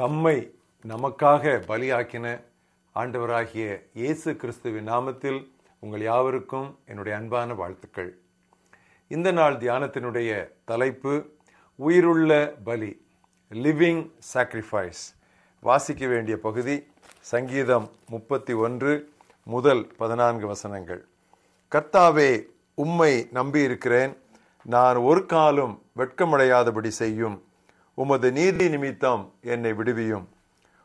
தம்மை நமக்காக பலியாக்கின ஆண்டவராகிய இயேசு கிறிஸ்துவின் நாமத்தில் உங்கள் யாவருக்கும் என்னுடைய அன்பான வாழ்த்துக்கள். இந்த நாள் தியானத்தினுடைய தலைப்பு உயிருள்ள பலி லிவிங் சாக்ரிஃபைஸ் வாசிக்க வேண்டிய பகுதி சங்கீதம் முப்பத்தி ஒன்று முதல் பதினான்கு வசனங்கள். கர்த்தாவே உம்மை நம்பியிருக்கிறேன். நான் ஒரு காலம் வெட்கமடையாதபடி செய்யும். உமது நீதி நிமித்தம் என்னை விடுவியும்.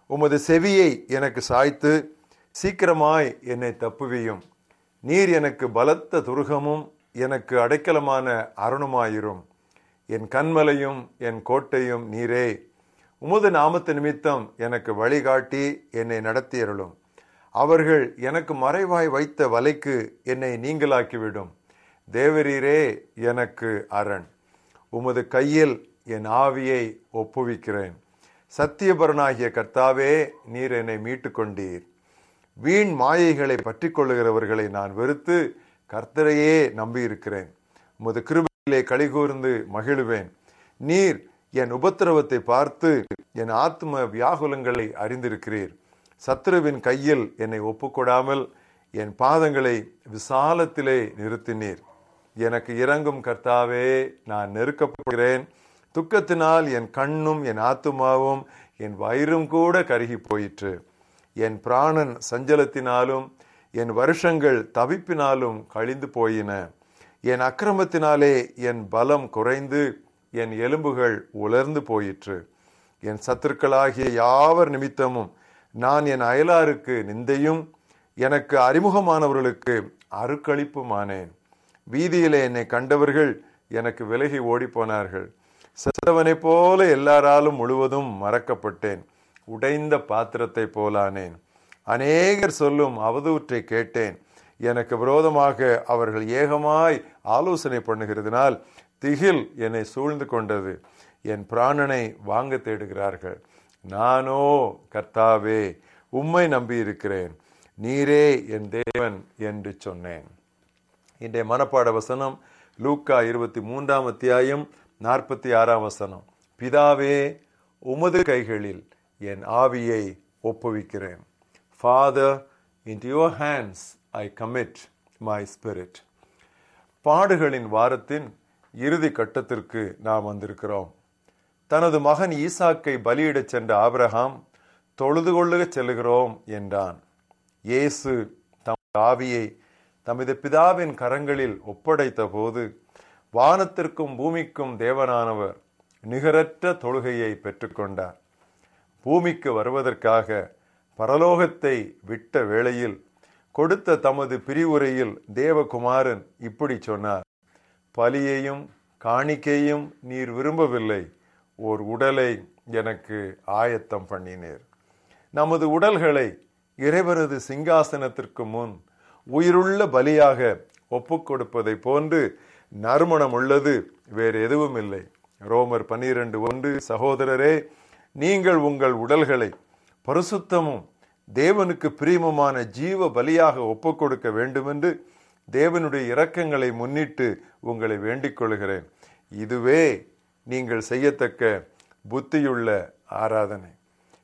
உமது செவியை எனக்கு சாய்த்து சீக்கிரமாய் என்னை தப்புவியும். நீர் எனக்கு பலத்த துருகமும் எனக்கு அடைக்கலமான அருணுமாயிரும். என் கண்மலையும் என் கோட்டையும் நீரே. உமது நாமத்து நிமித்தம் எனக்கு வழிகாட்டி என்னை நடத்தியருளும். அவர்கள் எனக்கு மறைவாய் வைத்த வலைக்கு என்னை நீங்களாக்கிவிடும். தேவரீரே எனக்கு அரண். உமது கையில் என் ஆவியை ஒப்புவிக்கிறேன். சத்தியபரனாகிய கர்த்தாவே நீர் என்னை மீட்டு கொண்டீர் வீண் மாயைகளை பற்றி கொள்ளுகிறவர்களை நான் வெறுத்து கர்த்தரையே நம்பியிருக்கிறேன். உமது கிருபையிலே கலிகூர்ந்து மகிழுவேன். நீர் என் உபத்திரவத்தை பார்த்து என் ஆத்ம வியாகுலங்களை அறிந்திருக்கிறீர். சத்ருவின் கையில் என்னை ஒப்புக்கொடாமல் என் பாதங்களை விசாலத்திலே நிறுத்தினீர். எனக்கு இறங்கும் கர்த்தாவே நான் நெருக்கப்படுகிறேன் துக்கத்தினால் என் கண்ணும் என் ஆத்துமாவும் என் வயிறும் கூட கருகி போயிற்று. என் பிராணன் சஞ்சலத்தினாலும் என் வருஷங்கள் தவிப்பினாலும் கழிந்து போயின. என் அக்கிரமத்தினாலே என் பலம் குறைந்து என் எலும்புகள் உலர்ந்து போயிற்று. என் சத்துருக்களாகிய யாவர் நிமித்தமும் நான் என் அயலாருக்கு நிந்தையும் எனக்கு அறிமுகமானவர்களுக்கு அருக்களிப்புமானேன். வீதியிலே என்னை கண்டவர்கள் எனக்கு விலகி ஓடிப்போனார்கள். செத்தவனைப் போல எல்லாராலும் முழுவதும் மறக்கப்பட்டேன். உடைந்த பாத்திரத்தை போலானேன். அநேகர் சொல்லும் அவதூற்றை கேட்டேன். எனக்கு விரோதமாக அவர்கள் ஏகமாய் ஆலோசனை பண்ணுகிறதுனால் திகில் என்னை சூழ்ந்து கொண்டது. என் பிராணனை வாங்க தேடுகிறார்கள். நானோ கர்த்தாவே உம்மை நம்பியிருக்கிறேன். நீரே என் தேவன் என்று சொன்னேன். இன்றைய மனப்பாட வசனம் லூக்கா இருபத்தி மூன்றாம் அத்தியாயம் நாற்பத்தி ஆறாம் வசனம். பிதாவே உமது கைகளில் என் ஆவியை ஒப்புவிக்கிறேன். Father in your hands I commit my spirit பாடுகளின் வாரத்தின் இறுதி கட்டத்திற்கு நாம் வந்திருக்கிறோம். தனது மகன் ஈசாக்கை பலியிடச் சென்ற ஆபிரகாம் தொழுது கொள்ளுக செல்கிறோம் என்றான். இயேசு தம் ஆவியை தமது பிதாவின் கரங்களில் ஒப்படைத்த போது வானத்திற்கும் பூமிக்கும் தேவனானவர் நிகரற்ற தொழுகையை பெற்றுக்கொண்டார். பூமிக்கு வருவதற்காக பரலோகத்தை விட்ட வேளையில் கொடுத்த தமது பிரிவுரையில் தேவகுமாரன் இப்படி சொன்னார். பலியையும் காணிக்கையும் நீர் விரும்பவில்லை. ஓர் உடலை எனக்கு ஆயத்தம் பண்ணினீர். நமது உடல்களை இறைவரது சிங்காசனத்திற்கு முன் உயிருள்ள பலியாக ஒப்புக் கொடுப்பதை போன்று நறுமணம் உள்ளது. வேறு எதுவும் இல்லை. ரோமர் பனிரெண்டு ஒன்று சகோதரரே நீங்கள் உங்கள் உடல்களை பரிசுத்தமும் தேவனுக்கு பிரியமுமான ஜீவ பலியாக ஒப்புக்கொடுக்க வேண்டுமென்று தேவனுடைய இரக்கங்களை முன்னிட்டு உங்களை வேண்டிக் கொள்கிறேன். இதுவே நீங்கள் செய்யத்தக்க புத்தியுள்ள ஆராதனை.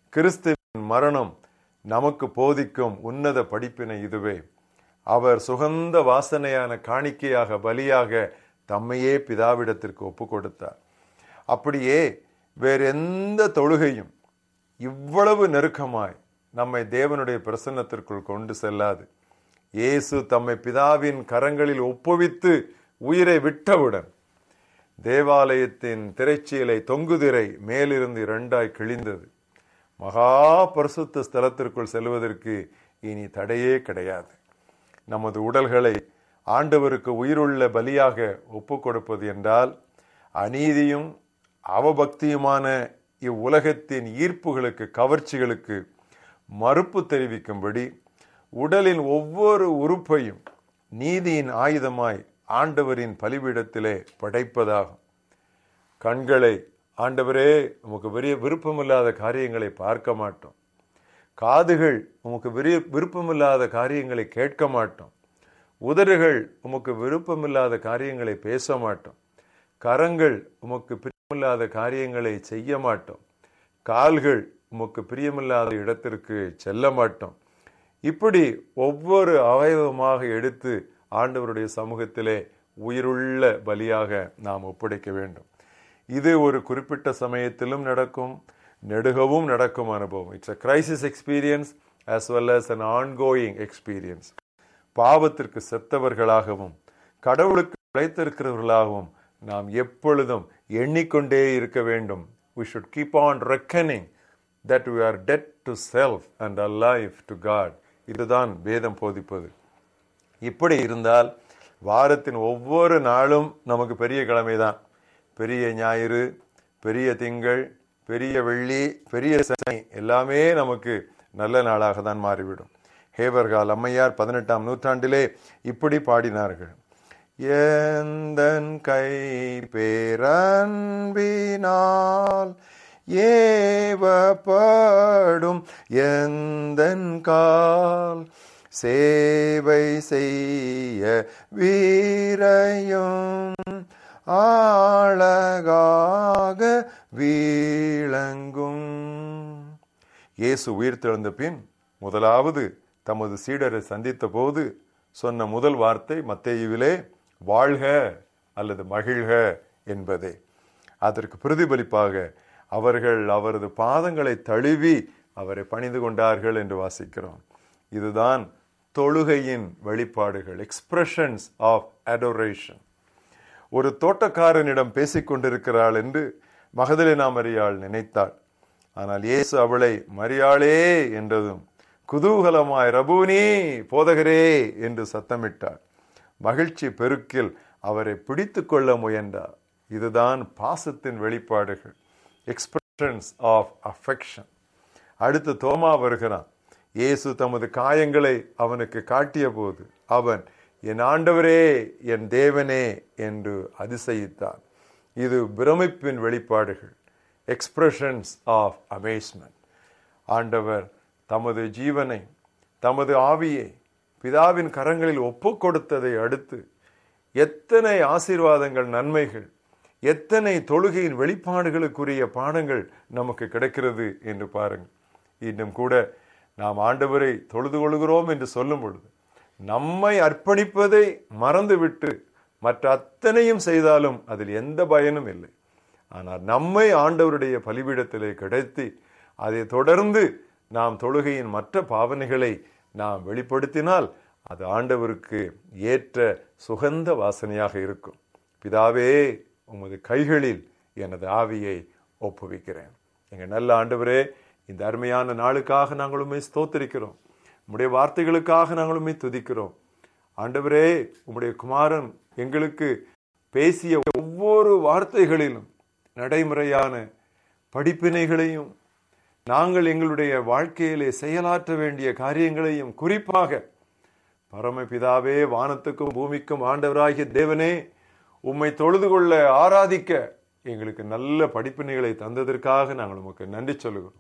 கிறிஸ்துவின் மரணம் நமக்கு போதிக்கும் உன்னத படிப்பினை இதுவே. அவர் சுகந்த வாசனையான காணிக்கையாக பலியாக தம்மையே பிதாவிடத்திற்கு ஒப்பு கொடுத்தார் அப்படியே வேற எந்த தொழுகையும் இவ்வளவு நெருக்கமாய் நம்மை தேவனுடைய பிரசன்னத்திற்குள் கொண்டு செல்லாது. இயேசு தம்மை பிதாவின் கரங்களில் ஒப்புவித்து உயிரை விட்டவுடன் தேவாலயத்தின் திரைச்சீலை தொங்குதிரை மேலிருந்து இரண்டாய் கிழிந்தது. மகா பரிசுத்த ஸ்தலத்திற்குள் செல்வதற்கு இனி தடையே கிடையாது. நமது உடல்களை ஆண்டவருக்கு உயிருள்ள பலியாக ஒப்பு கொடுப்பது என்றால் அநீதியும் அவபக்தியுமான இவ்வுலகத்தின் ஈர்ப்புகளுக்கு கவர்ச்சிகளுக்கு மறுப்பு தெரிவிக்கும்படி உடலின் ஒவ்வொரு உறுப்பையும் நீதியின் ஆயுதமாய் ஆண்டவரின் பலிபீடத்திலே படைப்பதாகும். கண்களை ஆண்டவரே உமக்கு பெரிய விருப்பமில்லாத காரியங்களை பார்க்க மாட்டோம். காதுகள் உமக்கு விரு விருப்பமில்லாத காரியங்களை கேட்க மாட்டோம். உதடுகள் உமக்கு விருப்பமில்லாத காரியங்களை பேச மாட்டோம். கரங்கள் உமக்கு பிரியமில்லாத காரியங்களை செய்ய மாட்டோம். கால்கள் உமக்கு பிரியமில்லாத இடத்திற்கு செல்ல மாட்டோம். இப்படி ஒவ்வொரு அவயவமாக எடுத்து ஆண்டவருடைய சமூகத்திலே உயிருள்ள பலியாக நாம் ஒப்படைக்க வேண்டும். இது ஒரு குறிப்பிட்ட சமயத்திலும் நடக்கும். நெடுகவும் நடக்கும் அனுபவம். It's a crisis experience as well as an ongoing experience பாவத்திற்கு செத்தவர்களாகவும் கடவுளுக்கு உழைத்திருக்கிறவர்களாகவும் நாம் எப்பொழுதும் எண்ணிக்கொண்டே இருக்க வேண்டும். We should keep on reckoning that we are dead to self and alive to God இதுதான் வேதம் போதிப்பது. இப்படி இருந்தால் வாரத்தின் ஒவ்வொரு நாளும் நமக்கு பெரிய கிழமை தான் பெரிய ஞாயிறு பெரிய திங்கள் பெரிய வெள்ளி பெரிய சனி எல்லாமே நமக்கு நல்ல நாளாக தான் மாறிவிடும். ஹேபர்கால் அம்மையார் பதினெட்டாம் நூற்றாண்டிலே இப்படி பாடினார்கள். எந்தன் கை பேரன்பினால் ஏவப்படும் எந்தன் கால் சேவை செய்ய வீரையும் ஆழகாக வீழங்கும் இயேசு உயிர்த்தெழுந்த பின் முதலாவது தமது சீடரை சந்தித்த போது சொன்ன முதல் வார்த்தை மத்தேயுவிலே வாழ்க அல்லது மகிழ்க என்பதே. அதற்கு பிரதிபலிப்பாக அவர்கள் அவரது பாதங்களை தழுவி அவரை பணிந்து கொண்டார்கள் என்று வாசிக்கிறோம். இதுதான் தொழுகையின் வெளிப்பாடுகள் எக்ஸ்பிரஷன்ஸ் ஆஃப் அடோரேஷன் ஒரு தோட்டக்காரனிடம் பேசிக் கொண்டிருக்கிறாள் என்று மகதலினாமரியாள் நினைத்தாள். ஆனால் இயேசு அவளை மரியாளே என்றதும் குதூகலமாய் ரபூனி போதகரே என்று சத்தமிட்டார் மகிழ்ச்சி பெருக்கில் அவரை பிடித்து கொள்ள முயன்றார். இதுதான் பாசத்தின் வெளிப்பாடுகள் எக்ஸ்பிரஷன்ஸ் ஆஃப் அஃபெக்ஷன் அடுத்து தோமா வருகிறான். இயேசு தமது காயங்களை அவனுக்கு காட்டிய போது அவன் என் ஆண்டவரே என் தேவனே என்று அதிசயித்தான் இது பிரமிப்பின் வெளிப்பாடுகள். எக்ஸ்பிரஷன்ஸ் ஆஃப் அமேஸ்மெண்ட் ஆண்டவர் தமது ஜீவனை தமது ஆவியை பிதாவின் கரங்களில் ஒப்பு கொடுத்ததை அடுத்து எத்தனை ஆசீர்வாதங்கள் நன்மைகள் எத்தனை தொழுகையின் வெளிப்பாடுகளுக்குரிய பாடங்கள் நமக்கு கிடைக்கிறது என்று பாருங்கள். இன்னும் கூட நாம் ஆண்டவரை தொழுது கொள்கிறோம் என்று சொல்லும் பொழுது நம்மை அர்ப்பணிப்பதை மறந்துவிட்டு மற்ற அத்தனையும் செய்தாலும் அதில் எந்த பயனும் இல்லை. ஆனால் நம்மை ஆண்டவருடைய பலிபீடத்திலே கிடைத்து அதை தொடர்ந்து நாம் தொழுகையின் மற்ற பாவனைகளை நாம் வெளிப்படுத்தினால் அது ஆண்டவருக்கு ஏற்ற சுகந்த வாசனையாக இருக்கும். பிதாவே உமது கைகளில் எனது ஆவியை ஒப்புவிக்கிறேன். எங்கள் நல்ல ஆண்டவரே இந்த அருமையான நாளுக்காக நாங்களுமே உண்மை ஸ்தோத்திரிக்கிறோம். உம்முடைய வார்த்தைகளுக்காக நாங்களுமே துதிக்கிறோம். ஆண்டவரே உம்முடைய குமாரன் எங்களுக்கு பேசிய ஒவ்வொரு வார்த்தைகளிலும் நடைமுறையான படிப்பினைகளையும் நாங்கள் எங்களுடைய வாழ்க்கையிலே செயலாற்ற வேண்டிய காரியங்களையும் குறிப்பாக பரமபிதாவே வானத்துக்கும் பூமிக்கும் ஆண்டவராகிய தேவனே உம்மை தொழுது கொள்ள ஆராதிக்க எங்களுக்கு நல்ல படிப்பினைகளை தந்ததற்காக நாங்கள் உமக்கு நன்றி சொல்லுகிறோம்.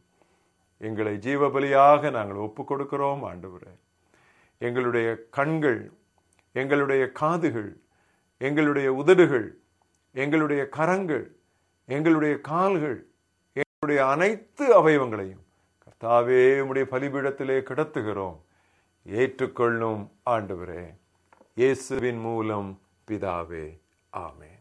எங்களை ஜீவபலியாக நாங்கள் ஒப்பு கொடுக்கிறோம் ஆண்டவரே. எங்களுடைய கண்கள் எங்களுடைய காதுகள் எங்களுடைய உதடுகள் எங்களுடைய கரங்கள் எங்களுடைய கால்கள் எங்களுடைய அனைத்து அவயவங்களையும் கர்த்தாவே உடைய பலிபீடத்திலே கிடத்துகிறோம். ஏற்றுக்கொள்ளும் ஆண்டவரே இயேசுவின் மூலம் பிதாவே ஆமே